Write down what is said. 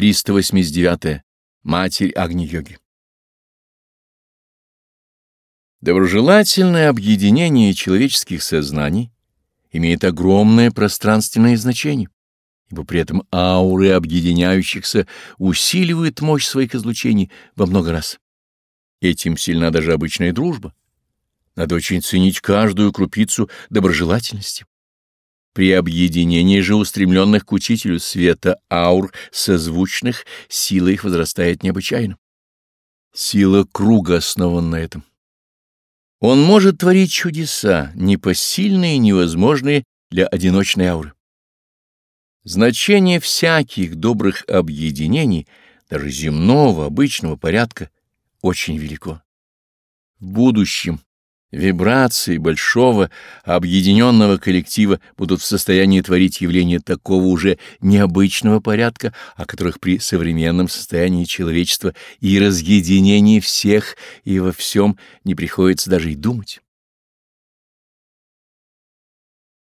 389. -е. Матерь Агни-йоги. Доброжелательное объединение человеческих сознаний имеет огромное пространственное значение, ибо при этом ауры объединяющихся усиливают мощь своих излучений во много раз. Этим сильна даже обычная дружба. Надо очень ценить каждую крупицу доброжелательности. При объединении же устремленных к учителю света аур созвучных сила их возрастает необычайно. Сила круга основана на этом. Он может творить чудеса, непосильные и невозможные для одиночной ауры. Значение всяких добрых объединений, даже земного, обычного порядка, очень велико. В будущем Вибрации большого объединенного коллектива будут в состоянии творить явления такого уже необычного порядка, о которых при современном состоянии человечества и разъединении всех и во всем не приходится даже и думать.